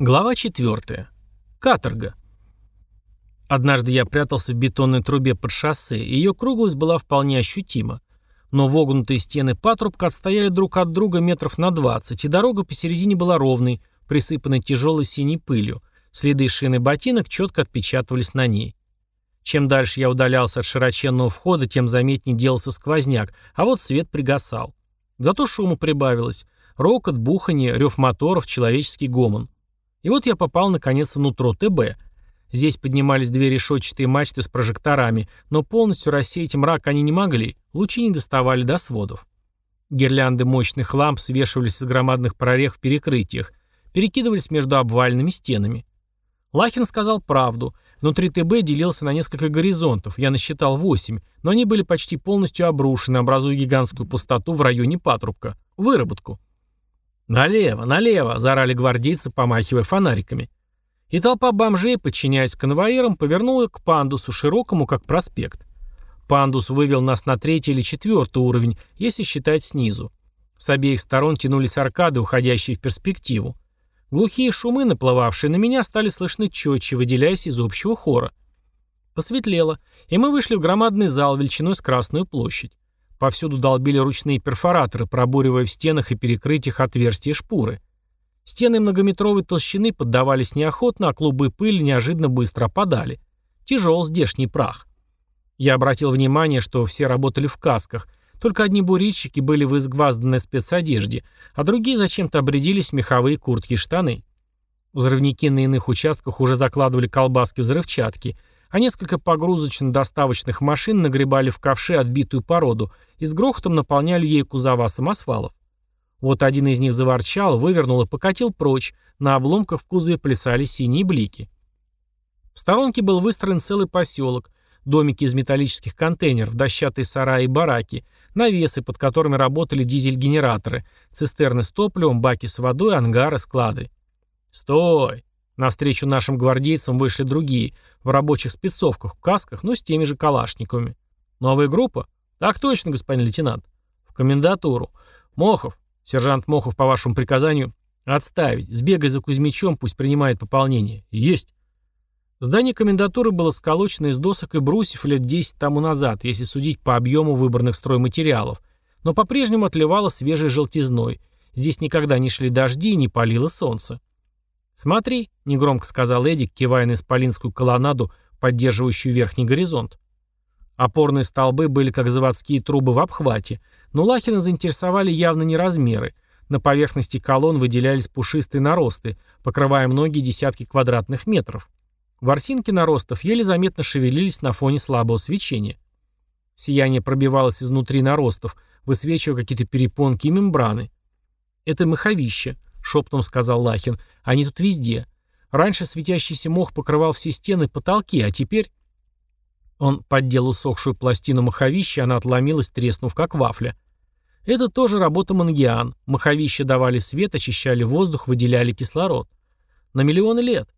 Глава 4. Каторга. Однажды я прятался в бетонной трубе под шоссе, и ее круглость была вполне ощутима. Но вогнутые стены патрубка отстояли друг от друга метров на 20, и дорога посередине была ровной, присыпанной тяжелой синей пылью. Следы шины ботинок четко отпечатывались на ней. Чем дальше я удалялся от широченного входа, тем заметнее делался сквозняк, а вот свет пригасал. Зато шуму прибавилось. Рокот, бухание, рев моторов, человеческий гомон. И вот я попал наконец внутрь ТБ. Здесь поднимались две решетчатые мачты с прожекторами, но полностью рассеять мрак они не могли, лучи не доставали до сводов. Гирлянды мощных ламп свешивались из громадных прорех в перекрытиях, перекидывались между обвальными стенами. Лахин сказал правду. Внутри ТБ делился на несколько горизонтов, я насчитал восемь, но они были почти полностью обрушены, образуя гигантскую пустоту в районе патрубка. Выработку. «Налево, налево!» – заорали гвардейцы, помахивая фонариками. И толпа бомжей, подчиняясь конвоирам, повернула к пандусу, широкому, как проспект. Пандус вывел нас на третий или четвертый уровень, если считать снизу. С обеих сторон тянулись аркады, уходящие в перспективу. Глухие шумы, наплывавшие на меня, стали слышны четче, выделяясь из общего хора. Посветлело, и мы вышли в громадный зал величиной с Красную площадь. Повсюду долбили ручные перфораторы, пробуривая в стенах и перекрытиях отверстия шпуры. Стены многометровой толщины поддавались неохотно, а клубы пыли неожиданно быстро опадали. Тяжел здешний прах. Я обратил внимание, что все работали в касках, только одни бурильщики были в изгвазданной спецодежде, а другие зачем-то обрядились в меховые куртки и штаны. Взрывники на иных участках уже закладывали колбаски взрывчатки, а несколько погрузочно-доставочных машин нагребали в ковши отбитую породу и с грохотом наполняли ей кузова самосвалов. Вот один из них заворчал, вывернул и покатил прочь, на обломках в кузове плясали синие блики. В сторонке был выстроен целый поселок, домики из металлических контейнеров, дощатые сараи и бараки, навесы, под которыми работали дизель-генераторы, цистерны с топливом, баки с водой, ангары, склады. «Стой!» Навстречу нашим гвардейцам вышли другие, в рабочих спецовках, в касках, но с теми же калашниковыми. Новая группа? Так точно, господин лейтенант. В комендатуру. Мохов, сержант Мохов по вашему приказанию, отставить. Сбегай за Кузьмичом, пусть принимает пополнение. Есть. Здание комендатуры было сколочено из досок и брусьев лет 10 тому назад, если судить по объему выбранных стройматериалов, но по-прежнему отливало свежей желтизной. Здесь никогда не шли дожди и не палило солнце. «Смотри», — негромко сказал Эдик, кивая на исполинскую колоннаду, поддерживающую верхний горизонт. Опорные столбы были как заводские трубы в обхвате, но Лахина заинтересовали явно не размеры. На поверхности колонн выделялись пушистые наросты, покрывая многие десятки квадратных метров. Ворсинки наростов еле заметно шевелились на фоне слабого свечения. Сияние пробивалось изнутри наростов, высвечивая какие-то перепонки и мембраны. «Это маховище», — шепотом сказал Лахин. «Они тут везде. Раньше светящийся мох покрывал все стены и потолки, а теперь...» Он поддел усохшую пластину маховища, она отломилась, треснув как вафля. Это тоже работа мангиан. Маховища давали свет, очищали воздух, выделяли кислород. На миллионы лет.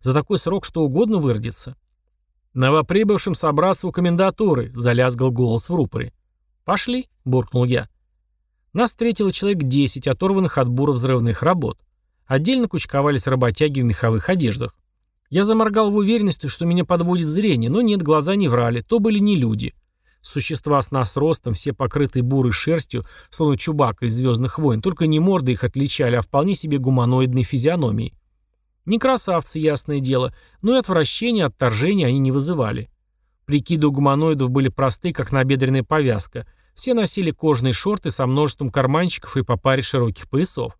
За такой срок что угодно выродится. «Новоприбывшим собраться у комендатуры», — залязгал голос в рупоре. «Пошли», — буркнул я. Нас встретило человек 10, оторванных от бура взрывных работ. Отдельно кучковались работяги в меховых одеждах. Я заморгал в уверенности, что меня подводит зрение, но нет, глаза не врали, то были не люди. Существа с нас ростом, все покрытые бурой шерстью, словно чубака из «Звездных войн», только не морды их отличали, а вполне себе гуманоидные физиономии. Не красавцы, ясное дело, но и отвращения, отторжения они не вызывали. Прикиды у гуманоидов были просты, как набедренная повязка – все носили кожаные шорты со множеством карманчиков и по паре широких поясов.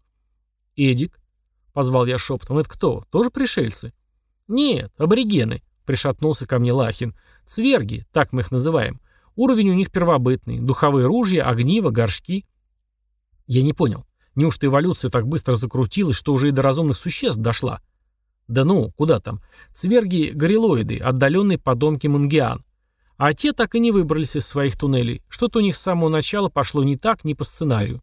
«Эдик», — позвал я шепотом, — «это кто? Тоже пришельцы?» «Нет, аборигены», — пришатнулся ко мне Лахин. «Цверги, так мы их называем. Уровень у них первобытный. Духовые ружья, огниво, горшки». Я не понял. Неужто эволюция так быстро закрутилась, что уже и до разумных существ дошла? Да ну, куда там? Цверги — горилоиды, отдаленные подомки мангиан. А те так и не выбрались из своих туннелей. Что-то у них с самого начала пошло не так, не по сценарию.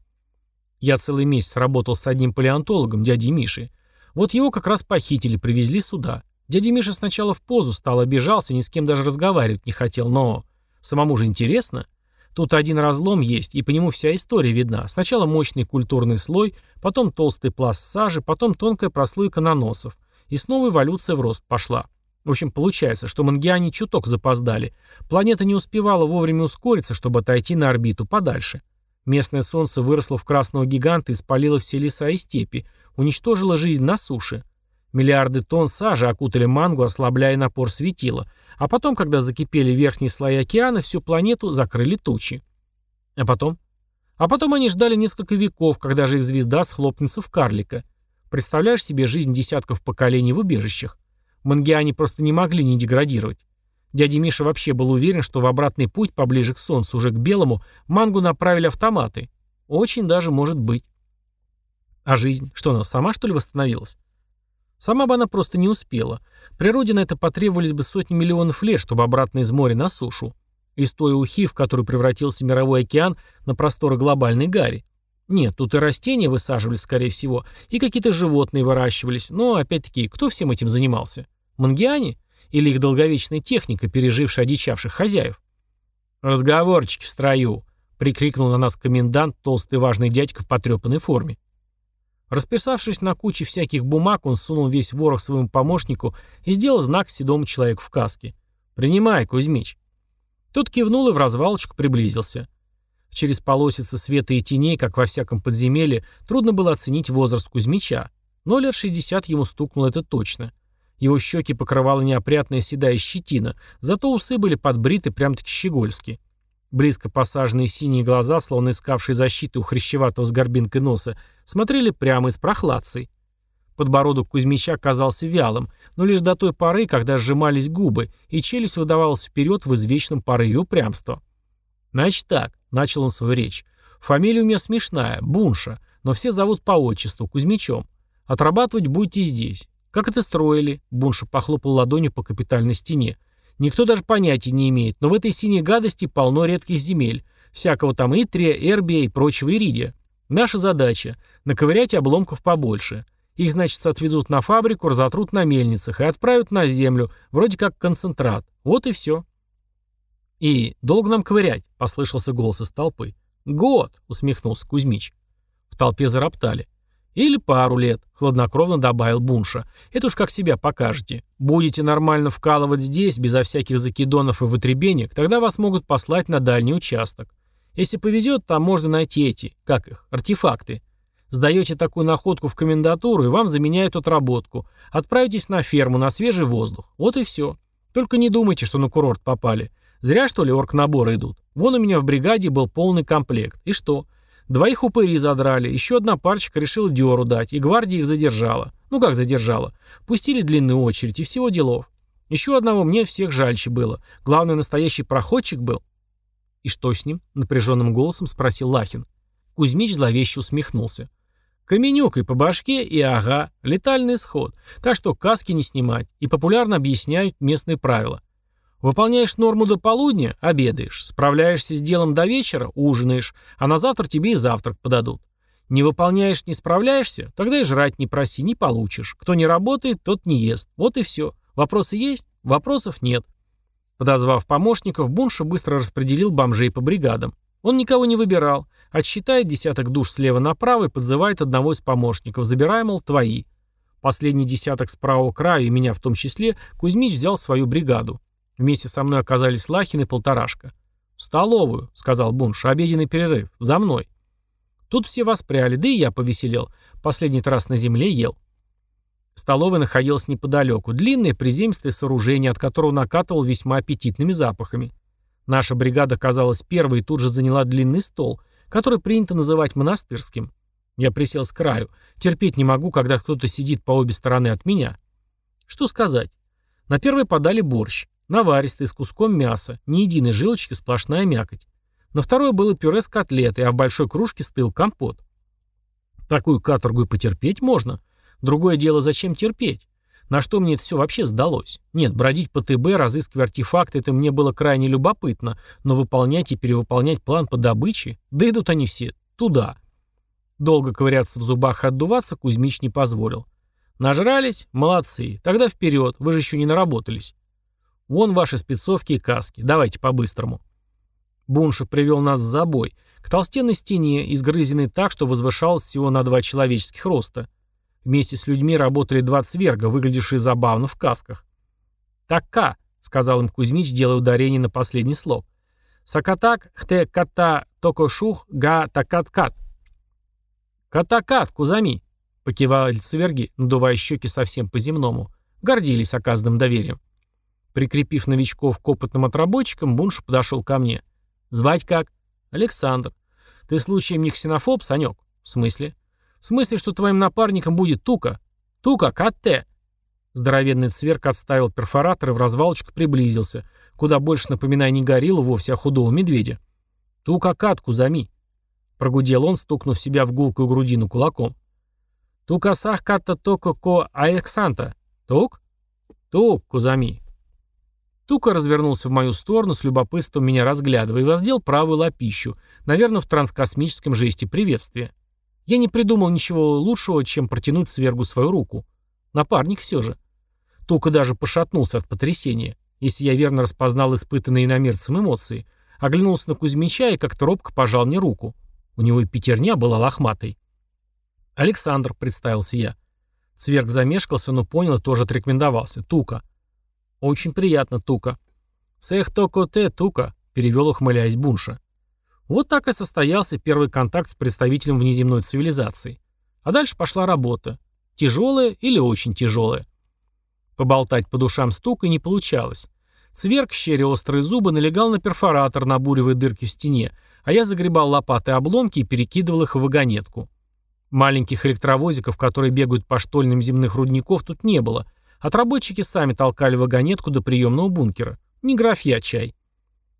Я целый месяц работал с одним палеонтологом, дядей Мишей. Вот его как раз похитили, привезли сюда. Дядя Миша сначала в позу стал, обижался, ни с кем даже разговаривать не хотел, но... Самому же интересно. Тут один разлом есть, и по нему вся история видна. Сначала мощный культурный слой, потом толстый пласт сажи, потом тонкая прослойка наносов. И снова эволюция в рост пошла. В общем, получается, что мангиане чуток запоздали. Планета не успевала вовремя ускориться, чтобы отойти на орбиту подальше. Местное солнце выросло в красного гиганта и спалило все леса и степи, уничтожило жизнь на суше. Миллиарды тонн сажи окутали мангу, ослабляя напор светила, а потом, когда закипели верхние слои океана, всю планету закрыли тучи. А потом? А потом они ждали несколько веков, когда же их звезда схлопнется в карлика. Представляешь себе жизнь десятков поколений в убежищах? Мангиане просто не могли не деградировать. Дядя Миша вообще был уверен, что в обратный путь, поближе к Солнцу, уже к Белому, Мангу направили автоматы. Очень даже может быть. А жизнь? Что она, сама что ли восстановилась? Сама бы она просто не успела. Природе на это потребовались бы сотни миллионов лет, чтобы обратно из моря на сушу. Из той ухи, в которую превратился мировой океан, на просторы глобальной гари. Нет, тут и растения высаживались, скорее всего, и какие-то животные выращивались, но, опять-таки, кто всем этим занимался? Мангиане? Или их долговечная техника, пережившая одичавших хозяев? «Разговорчики в строю!» — прикрикнул на нас комендант, толстый важный дядька в потрепанной форме. Расписавшись на куче всяких бумаг, он сунул весь ворох своему помощнику и сделал знак седому человеку в каске. «Принимай, Кузьмич». Тот кивнул и в развалочку приблизился. Через полосицы света и теней, как во всяком подземелье, трудно было оценить возраст Кузьмича, но лет 60 ему стукнуло это точно. Его щеки покрывала неопрятная седая щетина, зато усы были подбриты прям-таки щегольски. Близко посаженные синие глаза, словно искавшие защиты у хрящеватого с горбинкой носа, смотрели прямо из прохладцей. Подбородок Кузьмича казался вялым, но лишь до той поры, когда сжимались губы, и челюсть выдавалась вперед в извечном порыве упрямства. «Значит так», — начал он свою речь, — «фамилия у меня смешная, Бунша, но все зовут по отчеству, Кузьмичом. Отрабатывать будете здесь. «Как это строили?» — Бунша похлопал ладонью по капитальной стене. «Никто даже понятия не имеет, но в этой синей гадости полно редких земель. Всякого там Итрия, Эрбия и прочего Иридия. Наша задача — наковырять обломков побольше. Их, значит, отвезут на фабрику, разотрут на мельницах и отправят на землю, вроде как концентрат. Вот и все». «И долго нам ковырять?» — послышался голос из толпы. «Год!» — усмехнулся Кузьмич. В толпе зароптали. «Или пару лет», — хладнокровно добавил Бунша. «Это уж как себя покажете. Будете нормально вкалывать здесь, безо всяких закидонов и вытребенек, тогда вас могут послать на дальний участок. Если повезет, там можно найти эти, как их, артефакты. Сдаете такую находку в комендатуру, и вам заменяют отработку. Отправитесь на ферму, на свежий воздух. Вот и все. Только не думайте, что на курорт попали. Зря, что ли, оргнаборы идут. Вон у меня в бригаде был полный комплект. И что? Двоих упыри задрали, еще одна парочка решила дёру дать, и гвардия их задержала. Ну как задержала? Пустили длинную очередь, и всего делов. Еще одного мне всех жальче было. Главное, настоящий проходчик был. «И что с ним?» — напряженным голосом спросил Лахин. Кузьмич зловеще усмехнулся. Каменюкой по башке и ага, летальный исход. Так что каски не снимать. И популярно объясняют местные правила. Выполняешь норму до полудня – обедаешь. Справляешься с делом до вечера – ужинаешь. А на завтра тебе и завтрак подадут. Не выполняешь, не справляешься – тогда и жрать не проси, не получишь. Кто не работает, тот не ест. Вот и все. Вопросы есть? Вопросов нет. Подозвав помощников, Бунша быстро распределил бомжей по бригадам. Он никого не выбирал. Отсчитает десяток душ слева направо и подзывает одного из помощников, забирая, мол, твои. Последний десяток с правого края, и меня в том числе, Кузьмич взял свою бригаду. Вместе со мной оказались Лахин и Полторашка. «В столовую», — сказал Бунш, — «обеденный перерыв. За мной». Тут все воспряли, да и я повеселел. Последний раз на земле ел. Столовая находилась неподалеку. Длинное приземистое сооружение, от которого накатывал весьма аппетитными запахами. Наша бригада казалась первой и тут же заняла длинный стол, который принято называть монастырским. Я присел с краю. Терпеть не могу, когда кто-то сидит по обе стороны от меня. Что сказать? На первый подали борщ. Наваристый, с куском мяса, ни единой жилочки, сплошная мякоть. На второе было пюре с котлетой, а в большой кружке стыл компот. Такую каторгу и потерпеть можно. Другое дело, зачем терпеть? На что мне это все вообще сдалось? Нет, бродить по ТБ, разыскивать артефакты, это мне было крайне любопытно, но выполнять и перевыполнять план по добыче, да идут они все туда. Долго ковыряться в зубах и отдуваться Кузьмич не позволил. Нажрались? Молодцы. Тогда вперед, вы же еще не наработались. Вон ваши спецовки и каски. Давайте по-быстрому. Бунша привел нас в забой, к толстенной стене, изгрызенной так, что возвышалась всего на два человеческих роста. Вместе с людьми работали два цверга, выглядевшие забавно в касках. «Така», — сказал им Кузьмич, делая ударение на последний слог. «Сакатак, хте ката токошух га такат-кат». «Катакат, Кузами», — покивали цверги, надувая щеки совсем по-земному. Гордились оказанным доверием. Прикрепив новичков к опытным отработчикам, Бунш подошел ко мне. «Звать как?» «Александр. Ты случаем не ксенофоб, Санек?» «В смысле?» В смысле, что твоим напарником будет Тука. Тука, КТ. Здоровенный цверк отставил перфоратор и в развалочку приблизился, куда больше напоминая не гориллу вовсе, а худого медведя. Тука катку зами. Прогудел он, стукнув себя в гулкую грудину кулаком. Тука сах катта токо ко аэксанта. Тук? Тук, кузами. Тука развернулся в мою сторону, с любопытством меня разглядывая, и воздел правую лапищу, наверное, в транскосмическом жесте приветствия. Я не придумал ничего лучшего, чем протянуть свергу свою руку. Напарник все же. Тука даже пошатнулся от потрясения, если я верно распознал испытанные иномерцем эмоции. Оглянулся на Кузьмича и как-то робко пожал мне руку. У него и пятерня была лохматой. «Александр», — представился я. Цверг замешкался, но понял и тоже отрекомендовался. «Тука». «Очень приятно, Тука». «Сэх токо те, Тука», — перевел, ухмыляясь Бунша. Вот так и состоялся первый контакт с представителем внеземной цивилизации. А дальше пошла работа. Тяжелая или очень тяжелая. Поболтать по душам стука не получалось. Цверк, щеря острые зубы, налегал на перфоратор, набуривая дырки в стене, а я загребал лопатой обломки и перекидывал их в вагонетку. Маленьких электровозиков, которые бегают по штольным земных рудников, тут не было. Отработчики сами толкали вагонетку до приемного бункера. Не графья чай.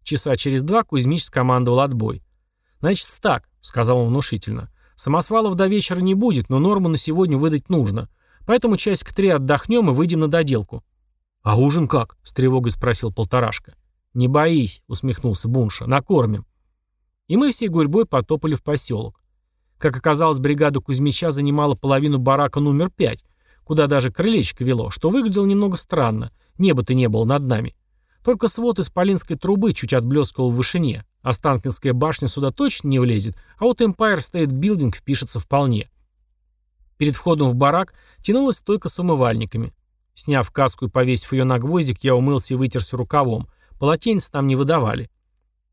Часа через два Кузьмич скомандовал отбой. «Значит, так», — сказал он внушительно. «Самосвалов до вечера не будет, но норму на сегодня выдать нужно. Поэтому часик три отдохнем и выйдем на доделку». «А ужин как?» — с тревогой спросил полторашка. «Не боись», — усмехнулся Бунша, — «накормим». И мы всей гурьбой потопали в поселок. Как оказалось, бригада Кузьмича занимала половину барака номер пять, куда даже крылечко вело, что выглядело немного странно. Неба-то не было над нами. Только свод из полинской трубы чуть отблескивал в вышине. Останкинская башня сюда точно не влезет, а вот Empire State Building впишется вполне. Перед входом в барак тянулась стойка с умывальниками. Сняв каску и повесив ее на гвоздик, я умылся и вытерся рукавом. Полотенец там не выдавали.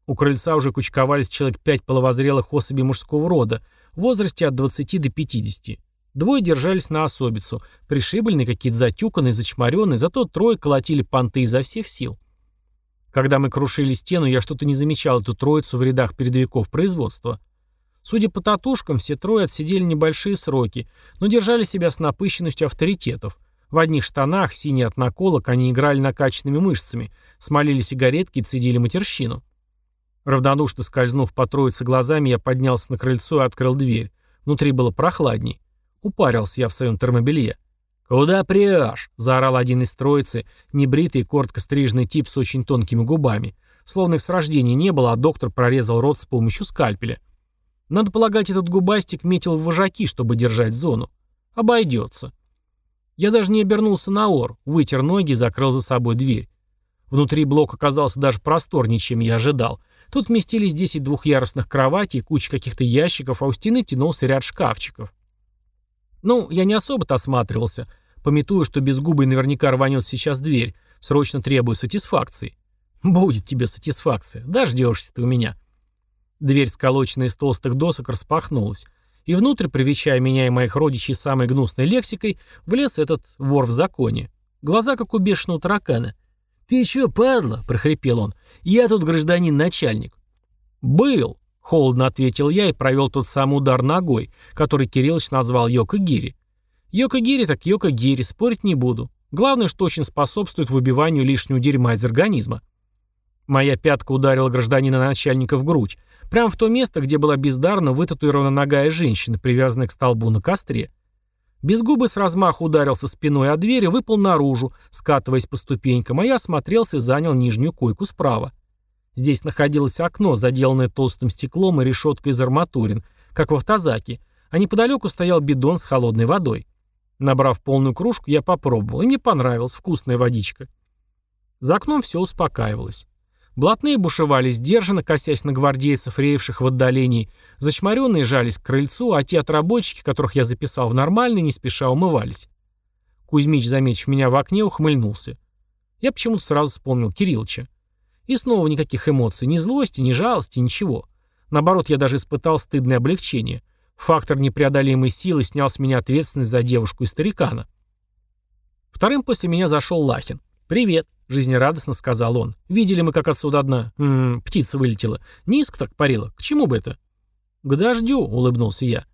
У крыльца уже кучковались человек пять половозрелых особей мужского рода, в возрасте от 20 до 50. Двое держались на особицу, пришибленные, какие-то затюканные, зачморенные, зато трое колотили понты изо всех сил. Когда мы крушили стену, я что-то не замечал эту троицу в рядах передовиков производства. Судя по татушкам, все трое отсидели небольшие сроки, но держали себя с напыщенностью авторитетов. В одних штанах, синие от наколок, они играли накачанными мышцами, смолили сигаретки и цедили матерщину. Равнодушно скользнув по троице глазами, я поднялся на крыльцо и открыл дверь. Внутри было прохладней. Упарился я в своем термобелье. «Куда прешь?» — заорал один из троицы, небритый, коротко стрижный тип с очень тонкими губами. Словно их с рождения не было, а доктор прорезал рот с помощью скальпеля. Надо полагать, этот губастик метил в вожаки, чтобы держать зону. Обойдется. Я даже не обернулся на ор, вытер ноги и закрыл за собой дверь. Внутри блок оказался даже просторнее, чем я ожидал. Тут вместились 10 двухъярусных кроватей, куча каких-то ящиков, а у стены тянулся ряд шкафчиков. Ну, я не особо-то осматривался, пометуя, что без губы наверняка рванет сейчас дверь, срочно требуя сатисфакции. Будет тебе сатисфакция, дождешься ты у меня. Дверь, сколоченная из толстых досок, распахнулась, и внутрь, привечая меня и моих родичей самой гнусной лексикой, влез этот вор в законе. Глаза, как у бешеного таракана. «Ты чё, падла?» — прохрипел он. «Я тут гражданин-начальник». «Был», Холодно ответил я и провел тот самый удар ногой, который Кириллович назвал Йока-Гири. Йока-Гири так Йока-Гири, спорить не буду. Главное, что очень способствует выбиванию лишнего дерьма из организма. Моя пятка ударила гражданина начальника в грудь, прямо в то место, где была бездарно вытатуирована ногая женщина, привязанная к столбу на костре. Безгубый с размаху ударился спиной о дверь и выпал наружу, скатываясь по ступенькам, а я осмотрелся и занял нижнюю койку справа. Здесь находилось окно, заделанное толстым стеклом и решеткой из арматурин, как в автозаке, а неподалеку стоял бидон с холодной водой. Набрав полную кружку, я попробовал, и мне понравилась вкусная водичка. За окном все успокаивалось. Блатные бушевали сдержанно, косясь на гвардейцев, реевших в отдалении. Зачмаренные жались к крыльцу, а те отработчики, которых я записал в нормальный, не спеша умывались. Кузьмич, заметив меня в окне, ухмыльнулся. Я почему-то сразу вспомнил Кириллыча. И снова никаких эмоций, ни злости, ни жалости, ничего. Наоборот, я даже испытал стыдное облегчение. Фактор непреодолимой силы снял с меня ответственность за девушку и старикана. Вторым после меня зашел Лахин. «Привет», — жизнерадостно сказал он. «Видели мы, как отсюда одна... М -м, птица вылетела. Низко так парила. К чему бы это?» «К дождю», — улыбнулся я.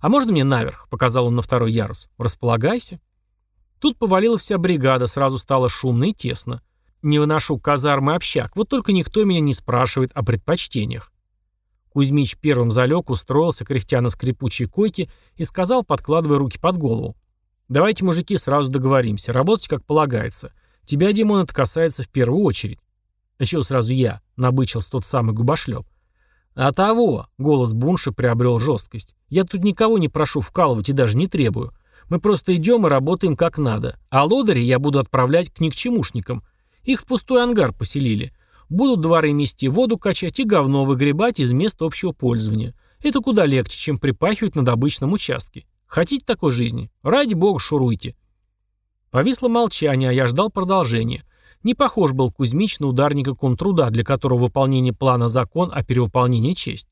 «А можно мне наверх?» — показал он на второй ярус. «Располагайся». Тут повалила вся бригада, сразу стало шумно и тесно. Не выношу казармы общак, вот только никто меня не спрашивает о предпочтениях. Кузьмич первым залег, устроился, кряхтя на скрипучей койке, и сказал, подкладывая руки под голову. «Давайте, мужики, сразу договоримся, работать как полагается. Тебя, Димон, это касается в первую очередь». «А чего сразу я?» — набычился тот самый губошлеп. «А того!» — голос Бунши приобрел жесткость. «Я тут никого не прошу вкалывать и даже не требую. Мы просто идем и работаем как надо. А лодыри я буду отправлять к никчемушникам. Их в пустой ангар поселили. Будут дворы мести, воду качать и говно выгребать из мест общего пользования. Это куда легче, чем припахивать на добычном участке. Хотите такой жизни? Ради бога, шуруйте. Повисло молчание, а я ждал продолжения. Не похож был Кузьмич на ударника контруда, для которого выполнение плана закон, а перевыполнение честь.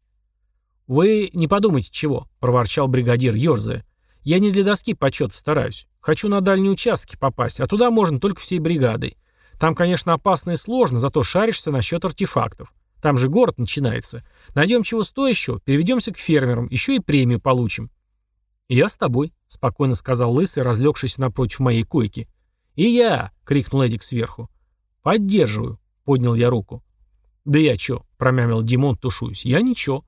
«Вы не подумайте чего», — проворчал бригадир, ерзая. «Я не для доски почета стараюсь. Хочу на дальние участки попасть, а туда можно только всей бригадой. Там, конечно, опасно и сложно, зато шаришься насчет артефактов. Там же город начинается. Найдем чего стоящего, переведемся к фермерам, еще и премию получим. «Я с тобой», — спокойно сказал Лысый, разлегшись напротив моей койки. «И я!» — крикнул Эдик сверху. «Поддерживаю», — поднял я руку. «Да я чё?» — промямил Димон, тушуюсь. «Я ничего».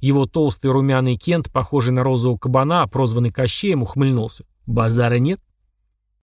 Его толстый румяный Кент, похожий на розового кабана, прозванный Кощеем, ухмыльнулся. «Базара нет?»